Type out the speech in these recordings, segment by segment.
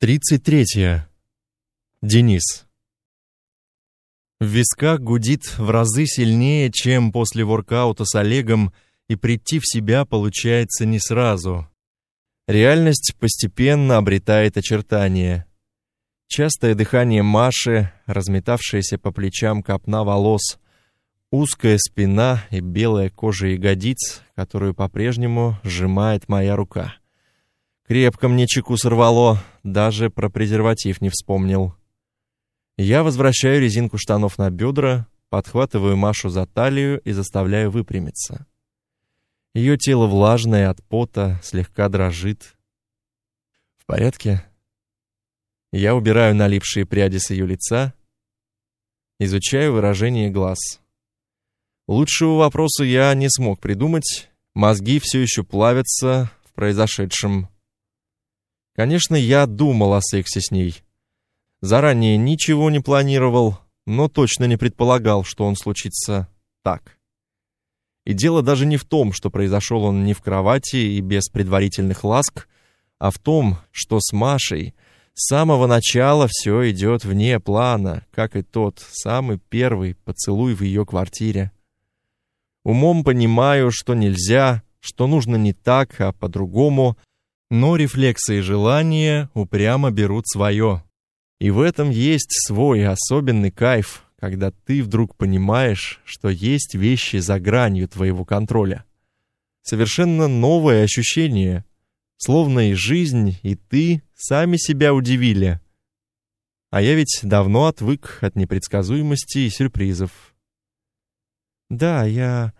33. Денис. В висках гудит в разы сильнее, чем после воркаута с Олегом, и прийти в себя получается не сразу. Реальность постепенно обретает очертания. Частое дыхание Маши, разметавшаяся по плечам копна волос, узкая спина и белая кожа ягодиц, которую по-прежнему сжимает моя рука. Крепко мне чеку сорвало, даже про презерватив не вспомнил. Я возвращаю резинку штанов на бедра, подхватываю Машу за талию и заставляю выпрямиться. Ее тело влажное от пота, слегка дрожит. В порядке? Я убираю налипшие пряди с ее лица, изучаю выражение глаз. Лучшего вопроса я не смог придумать, мозги все еще плавятся в произошедшем. Конечно, я думал о сексе с ней. Заранее ничего не планировал, но точно не предполагал, что он случится так. И дело даже не в том, что произошел он не в кровати и без предварительных ласк, а в том, что с Машей с самого начала все идет вне плана, как и тот самый первый поцелуй в ее квартире. Умом понимаю, что нельзя, что нужно не так, а по-другому — но рефлексы и желания упрямо берут свое. И в этом есть свой особенный кайф, когда ты вдруг понимаешь, что есть вещи за гранью твоего контроля. Совершенно новое ощущение, словно и жизнь, и ты сами себя удивили. А я ведь давно отвык от непредсказуемости и сюрпризов. Да, я...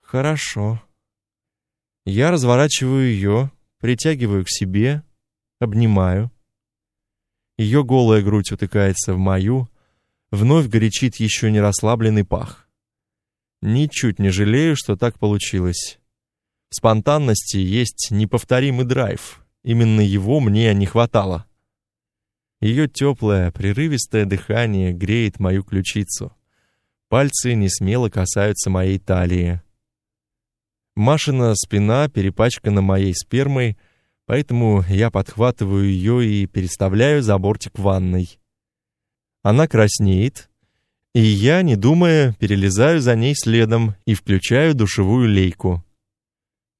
хорошо. Я разворачиваю ее, притягиваю к себе, обнимаю. Ее голая грудь утыкается в мою, вновь горячит еще не расслабленный пах. Ничуть не жалею, что так получилось. В спонтанности есть неповторимый драйв. Именно его мне не хватало. Ее теплое, прерывистое дыхание греет мою ключицу. Пальцы не смело касаются моей талии. Машина спина перепачкана моей спермой, поэтому я подхватываю ее и переставляю за бортик ванной. Она краснеет, и я, не думая, перелезаю за ней следом и включаю душевую лейку.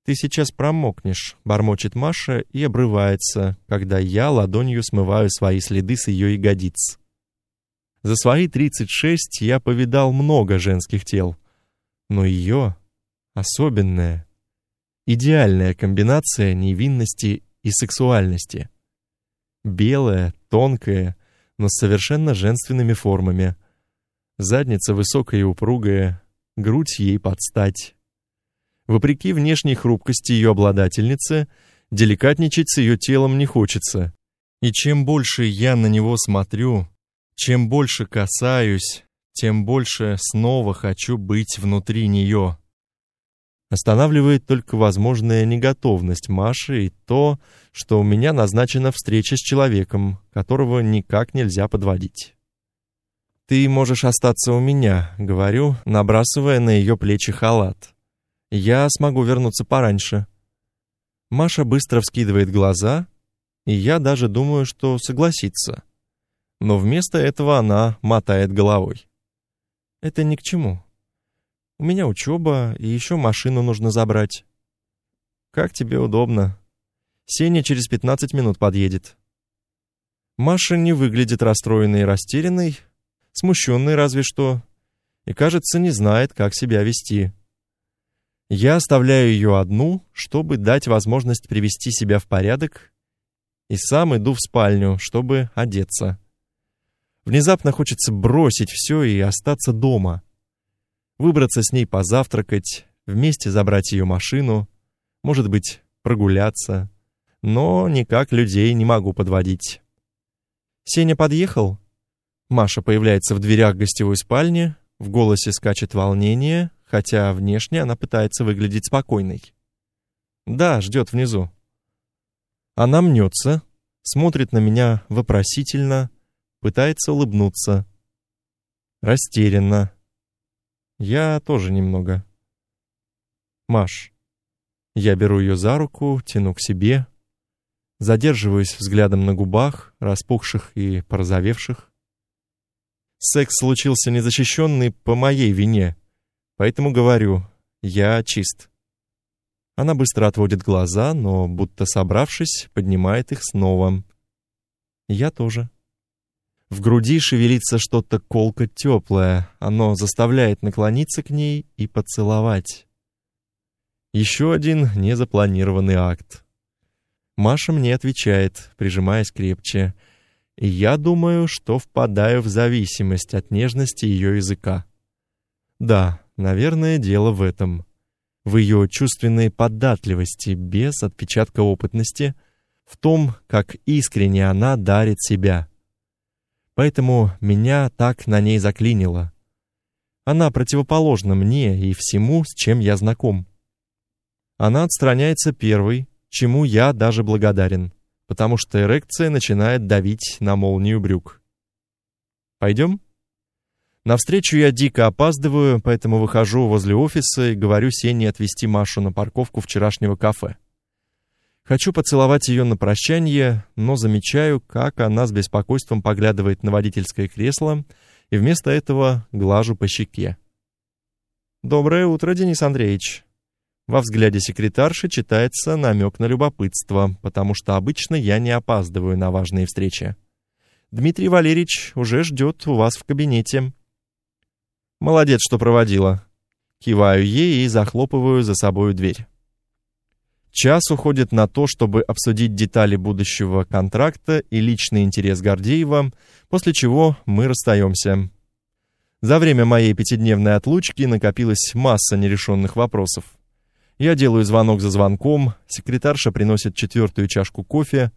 «Ты сейчас промокнешь», — бормочет Маша и обрывается, когда я ладонью смываю свои следы с ее ягодиц. За свои 36 я повидал много женских тел, но ее особенная, идеальная комбинация невинности и сексуальности. Белая, тонкая, но с совершенно женственными формами. Задница высокая и упругая, грудь ей под стать. Вопреки внешней хрупкости ее обладательницы, деликатничать с ее телом не хочется. И чем больше я на него смотрю, чем больше касаюсь, тем больше снова хочу быть внутри нее. Останавливает только возможная неготовность Маши и то, что у меня назначена встреча с человеком, которого никак нельзя подводить. «Ты можешь остаться у меня», — говорю, набрасывая на ее плечи халат. «Я смогу вернуться пораньше». Маша быстро вскидывает глаза, и я даже думаю, что согласится. Но вместо этого она мотает головой. «Это ни к чему. У меня учеба, и еще машину нужно забрать. Как тебе удобно. Сеня через 15 минут подъедет. Маша не выглядит расстроенной и растерянной, смущенной разве что, и, кажется, не знает, как себя вести. Я оставляю ее одну, чтобы дать возможность привести себя в порядок, и сам иду в спальню, чтобы одеться. Внезапно хочется бросить все и остаться дома — выбраться с ней позавтракать, вместе забрать ее машину, может быть, прогуляться, но никак людей не могу подводить. Сеня подъехал? Маша появляется в дверях гостевой спальни, в голосе скачет волнение, хотя внешне она пытается выглядеть спокойной. Да, ждет внизу. Она мнется, смотрит на меня вопросительно, пытается улыбнуться. Растерянно. Я тоже немного. Маш. Я беру ее за руку, тяну к себе. Задерживаюсь взглядом на губах, распухших и порозовевших. Секс случился незащищенный по моей вине, поэтому говорю, я чист. Она быстро отводит глаза, но, будто собравшись, поднимает их снова. Я тоже. В груди шевелится что-то колко теплое, оно заставляет наклониться к ней и поцеловать. Еще один незапланированный акт. Маша мне отвечает, прижимаясь крепче. И я думаю, что впадаю в зависимость от нежности ее языка. Да, наверное, дело в этом. В ее чувственной податливости, без отпечатка опытности, в том, как искренне она дарит себя. Поэтому меня так на ней заклинило. Она противоположна мне и всему, с чем я знаком. Она отстраняется первой, чему я даже благодарен, потому что эрекция начинает давить на молнию брюк. Пойдем? Навстречу я дико опаздываю, поэтому выхожу возле офиса и говорю Сене отвезти Машу на парковку вчерашнего кафе. Хочу поцеловать ее на прощание, но замечаю, как она с беспокойством поглядывает на водительское кресло, и вместо этого глажу по щеке. «Доброе утро, Денис Андреевич», во взгляде секретарши читается намек на любопытство, потому что обычно я не опаздываю на важные встречи. Дмитрий Валерьевич уже ждет у вас в кабинете. Молодец, что проводила. Киваю ей и захлопываю за собою дверь. Час уходит на то, чтобы обсудить детали будущего контракта и личный интерес Гордеева, после чего мы расстаемся. За время моей пятидневной отлучки накопилась масса нерешенных вопросов. Я делаю звонок за звонком, секретарша приносит четвертую чашку кофе,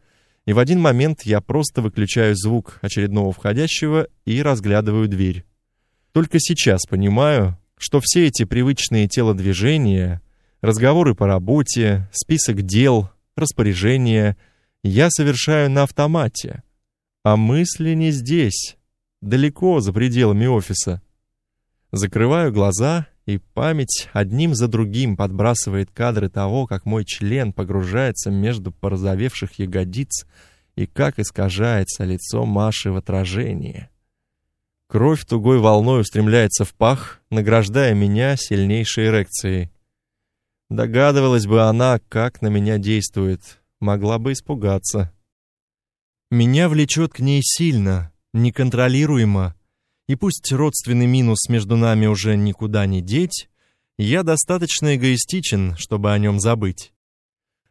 и в один момент я просто выключаю звук очередного входящего и разглядываю дверь. Только сейчас понимаю, что все эти привычные телодвижения, разговоры по работе, список дел, распоряжения я совершаю на автомате, а мысли не здесь, далеко за пределами офиса. Закрываю глаза и память одним за другим подбрасывает кадры того, как мой член погружается между порозовевших ягодиц и как искажается лицо Маши в отражении. Кровь тугой волной устремляется в пах, награждая меня сильнейшей эрекцией. Догадывалась бы она, как на меня действует, могла бы испугаться. Меня влечет к ней сильно, неконтролируемо, и пусть родственный минус между нами уже никуда не деть, я достаточно эгоистичен, чтобы о нем забыть.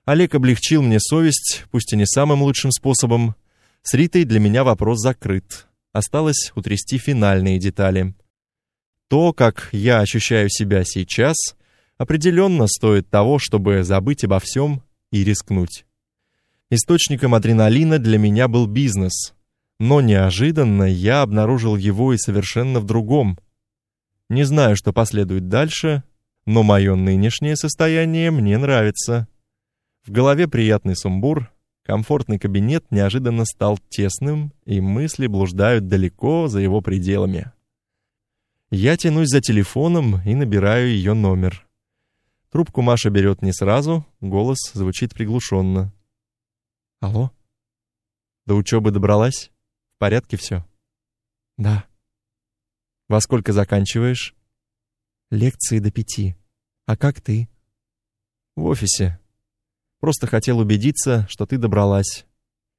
Олег облегчил мне совесть, пусть и не самым лучшим способом. С Ритой для меня вопрос закрыт. Осталось утрясти финальные детали. То, как я ощущаю себя сейчас, определенно стоит того, чтобы забыть обо всем и рискнуть. Источником адреналина для меня был бизнес, но неожиданно я обнаружил его и совершенно в другом. Не знаю, что последует дальше, но мое нынешнее состояние мне нравится. В голове приятный сумбур, комфортный кабинет неожиданно стал тесным, и мысли блуждают далеко за его пределами. Я тянусь за телефоном и набираю ее номер. Трубку Маша берет не сразу, голос звучит приглушенно. Алло? До учебы добралась? порядке все? Да. Во сколько заканчиваешь? Лекции до пяти. А как ты? В офисе. Просто хотел убедиться, что ты добралась.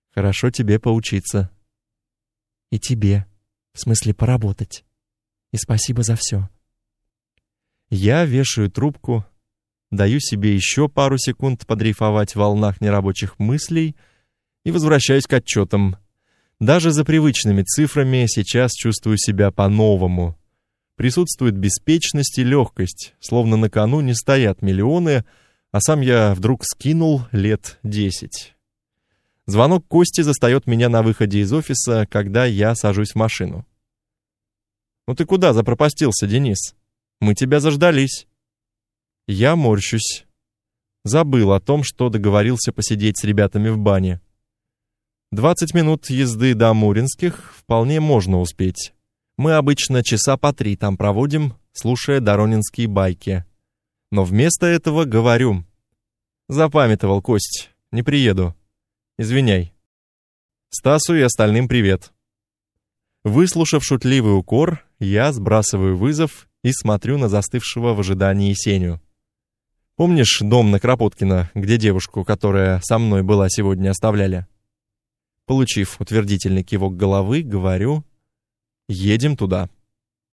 Хорошо тебе поучиться. И тебе. В смысле поработать. И спасибо за все. Я вешаю трубку, даю себе еще пару секунд подрейфовать в волнах нерабочих мыслей и возвращаюсь к отчетам. Даже за привычными цифрами сейчас чувствую себя по-новому. Присутствует беспечность и легкость, словно на кону не стоят миллионы, а сам я вдруг скинул лет десять. Звонок Кости застает меня на выходе из офиса, когда я сажусь в машину. «Ну ты куда запропастился, Денис? Мы тебя заждались». Я морщусь. Забыл о том, что договорился посидеть с ребятами в бане. 20 минут езды до Муринских вполне можно успеть. Мы обычно часа по три там проводим, слушая доронинские байки. Но вместо этого говорю. Запамятовал Кость, не приеду. Извиняй. Стасу и остальным привет. Выслушав шутливый укор, я сбрасываю вызов и смотрю на застывшего в ожидании Сеню. Помнишь дом на Кропоткина, где девушку, которая со мной была сегодня, оставляли? Получив утвердительный кивок головы, говорю: "Едем туда".